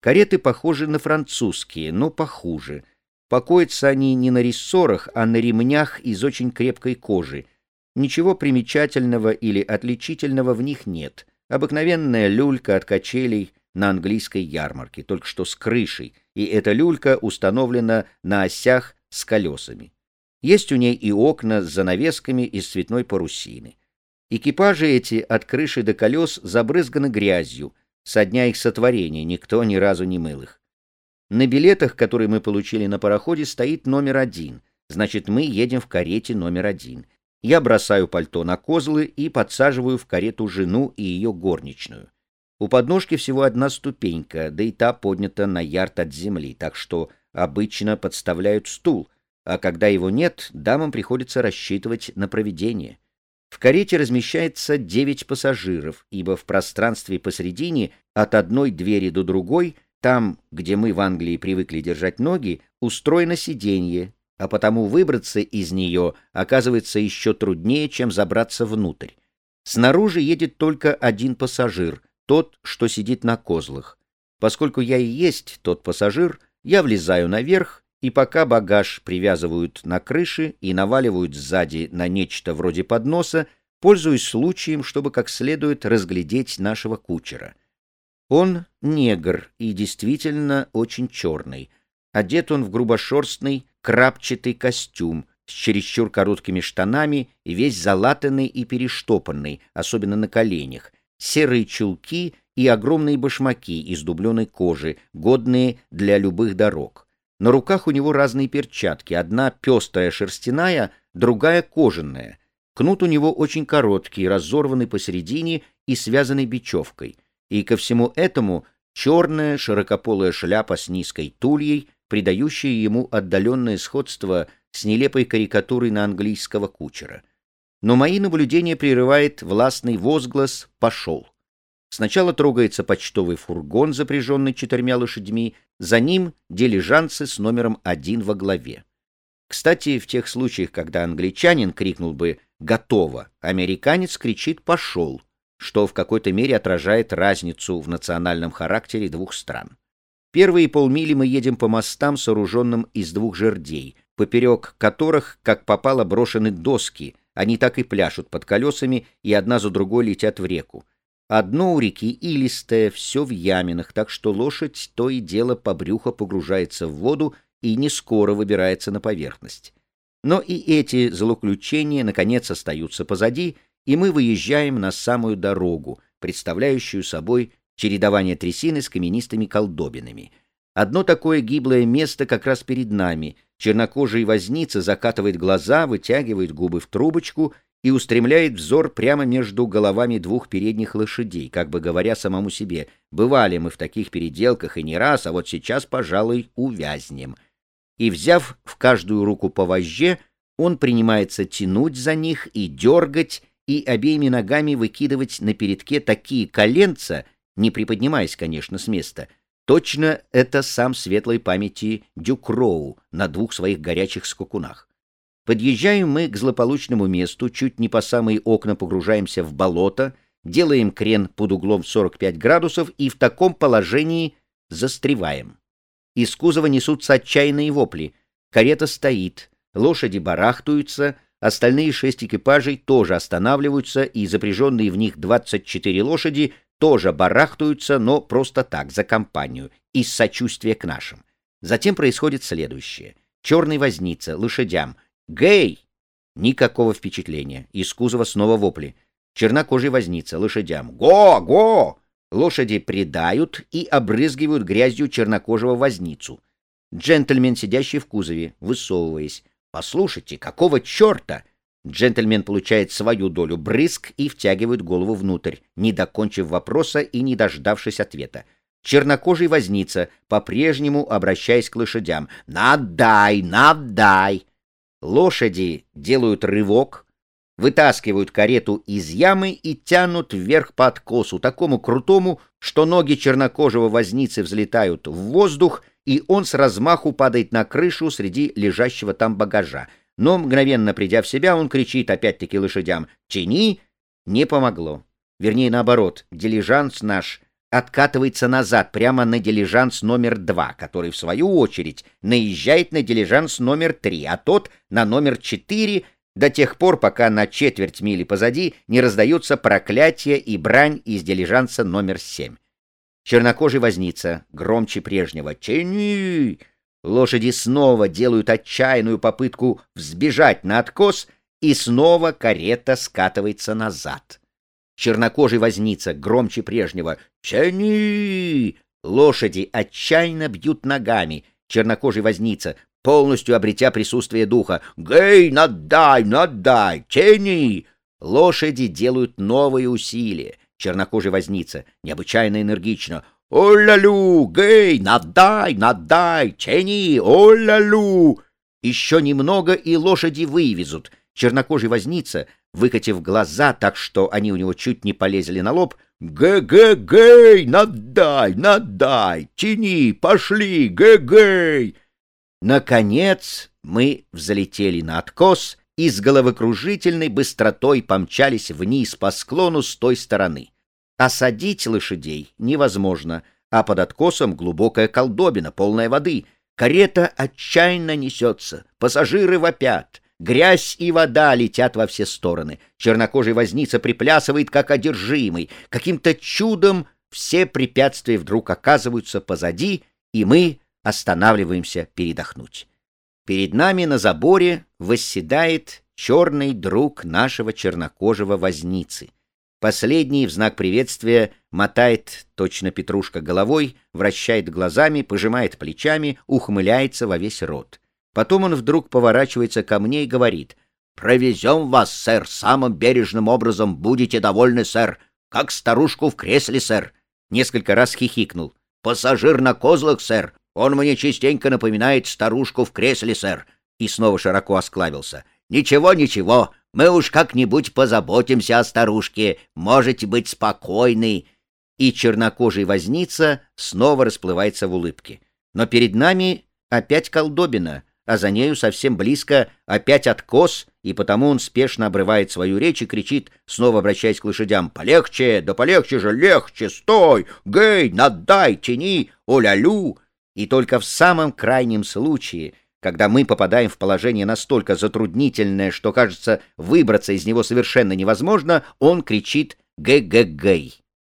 Кареты похожи на французские, но похуже. Покоятся они не на рессорах, а на ремнях из очень крепкой кожи. Ничего примечательного или отличительного в них нет. Обыкновенная люлька от качелей на английской ярмарке, только что с крышей, и эта люлька установлена на осях с колесами. Есть у ней и окна с занавесками из цветной парусины. Экипажи эти от крыши до колес забрызганы грязью, со дня их сотворения никто ни разу не мыл их. На билетах, которые мы получили на пароходе, стоит номер один, значит, мы едем в карете номер один. Я бросаю пальто на козлы и подсаживаю в карету жену и ее горничную. У подножки всего одна ступенька, да и та поднята на ярд от земли, так что обычно подставляют стул, а когда его нет, дамам приходится рассчитывать на проведение. В карете размещается девять пассажиров, ибо в пространстве посредине от одной двери до другой, там, где мы в Англии привыкли держать ноги, устроено сиденье, а потому выбраться из нее оказывается еще труднее, чем забраться внутрь. Снаружи едет только один пассажир, тот, что сидит на козлах. Поскольку я и есть тот пассажир, я влезаю наверх и пока багаж привязывают на крыше и наваливают сзади на нечто вроде подноса, пользуюсь случаем, чтобы как следует разглядеть нашего кучера. Он негр и действительно очень черный. Одет он в грубошерстный крапчатый костюм с чересчур короткими штанами и весь залатанный и перештопанный, особенно на коленях, серые чулки и огромные башмаки из дубленой кожи, годные для любых дорог. На руках у него разные перчатки, одна пестрая шерстяная, другая кожаная. Кнут у него очень короткий, разорванный посередине и связанный бечевкой. И ко всему этому черная широкополая шляпа с низкой тульей, придающая ему отдаленное сходство с нелепой карикатурой на английского кучера. Но мои наблюдения прерывает властный возглас «пошел». Сначала трогается почтовый фургон, запряженный четырьмя лошадьми, за ним дилижанцы с номером один во главе. Кстати, в тех случаях, когда англичанин крикнул бы «готово», американец кричит «пошел», что в какой-то мере отражает разницу в национальном характере двух стран. Первые полмили мы едем по мостам, сооруженным из двух жердей, поперек которых, как попало, брошены доски, они так и пляшут под колесами и одна за другой летят в реку. Одно у реки илистое, все в яминах, так что лошадь то и дело по брюхо погружается в воду и не скоро выбирается на поверхность. Но и эти злоключения, наконец, остаются позади, и мы выезжаем на самую дорогу, представляющую собой чередование трясины с каменистыми колдобинами. Одно такое гиблое место как раз перед нами. Чернокожий возница закатывает глаза, вытягивает губы в трубочку — и устремляет взор прямо между головами двух передних лошадей, как бы говоря самому себе, бывали мы в таких переделках и не раз, а вот сейчас, пожалуй, увязнем. И, взяв в каждую руку по вожже, он принимается тянуть за них и дергать, и обеими ногами выкидывать на передке такие коленца, не приподнимаясь, конечно, с места. Точно это сам светлой памяти Дюкроу на двух своих горячих скакунах. Подъезжаем мы к злополучному месту, чуть не по самые окна погружаемся в болото, делаем крен под углом 45 градусов и в таком положении застреваем. Из кузова несутся отчаянные вопли. Карета стоит, лошади барахтаются, остальные шесть экипажей тоже останавливаются, и запряженные в них 24 лошади тоже барахтаются, но просто так, за компанию, из сочувствия к нашим. Затем происходит следующее. Черный возница, лошадям — «Гей!» Никакого впечатления. Из кузова снова вопли. Чернокожий возница, лошадям. «Го! Го!» Лошади предают и обрызгивают грязью чернокожего возницу. Джентльмен, сидящий в кузове, высовываясь. «Послушайте, какого черта?» Джентльмен получает свою долю брызг и втягивает голову внутрь, не докончив вопроса и не дождавшись ответа. Чернокожий возница, по-прежнему обращаясь к лошадям. «Надай! Надай!» Лошади делают рывок, вытаскивают карету из ямы и тянут вверх по откосу, такому крутому, что ноги чернокожего возницы взлетают в воздух, и он с размаху падает на крышу среди лежащего там багажа. Но, мгновенно придя в себя, он кричит опять-таки лошадям «Чини!» Не помогло. Вернее, наоборот, дилижанс наш откатывается назад прямо на дилижанс номер два, который, в свою очередь, наезжает на дилижанс номер три, а тот на номер четыре до тех пор, пока на четверть мили позади не раздаются проклятия и брань из дилижанса номер семь. Чернокожий возница, громче прежнего. «Тяни!» Лошади снова делают отчаянную попытку взбежать на откос, и снова карета скатывается назад. Чернокожий возница, громче прежнего. «Тяни!» Лошади отчаянно бьют ногами. Чернокожий возница, полностью обретя присутствие духа. «Гей, надай, надай! Тяни!» Лошади делают новые усилия. Чернокожий возница, необычайно энергично. «О-ля-лю! Гей, надай, надай! Тяни! О-ля-лю!» Еще немного, и лошади вывезут. Чернокожий возница, выкатив глаза так, что они у него чуть не полезли на лоб, «Гэ-гэ-гэй! Надай, надай! Тяни! Пошли! Гэ-гэй!» Наконец мы взлетели на откос и с головокружительной быстротой помчались вниз по склону с той стороны. Осадить лошадей невозможно, а под откосом глубокая колдобина, полная воды. Карета отчаянно несется, пассажиры вопят. Грязь и вода летят во все стороны. Чернокожий возница приплясывает, как одержимый. Каким-то чудом все препятствия вдруг оказываются позади, и мы останавливаемся передохнуть. Перед нами на заборе восседает черный друг нашего чернокожего возницы. Последний в знак приветствия мотает точно петрушка головой, вращает глазами, пожимает плечами, ухмыляется во весь рот. Потом он вдруг поворачивается ко мне и говорит, «Провезем вас, сэр, самым бережным образом, будете довольны, сэр, как старушку в кресле, сэр». Несколько раз хихикнул. «Пассажир на козлах, сэр, он мне частенько напоминает старушку в кресле, сэр». И снова широко осклавился. «Ничего, ничего, мы уж как-нибудь позаботимся о старушке, можете быть спокойны». И чернокожий возница снова расплывается в улыбке. Но перед нами опять колдобина — а за нею совсем близко опять откос, и потому он спешно обрывает свою речь и кричит, снова обращаясь к лошадям, «Полегче, да полегче же, легче, стой! Гей, надай, тяни, оля-лю!» И только в самом крайнем случае, когда мы попадаем в положение настолько затруднительное, что, кажется, выбраться из него совершенно невозможно, он кричит «Гэ-гэ-гэй!».